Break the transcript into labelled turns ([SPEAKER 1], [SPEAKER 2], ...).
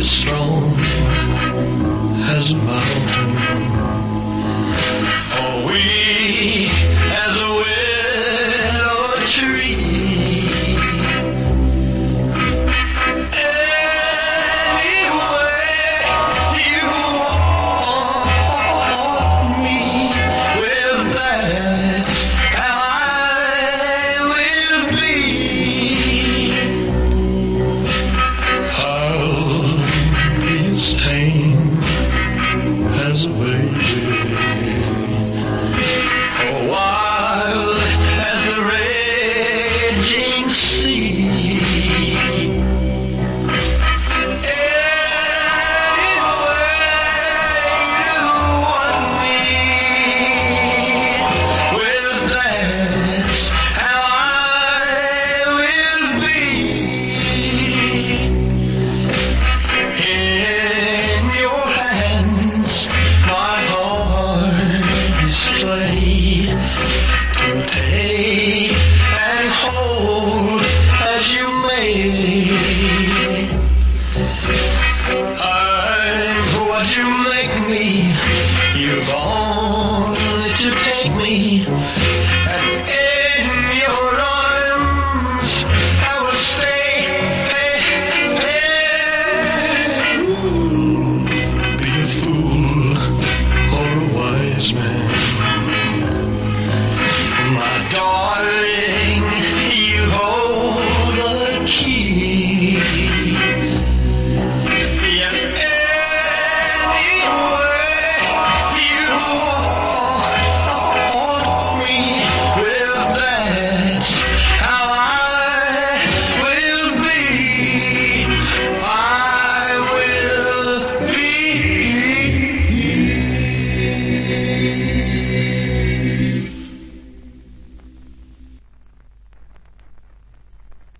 [SPEAKER 1] strong as a mountain. Thank you.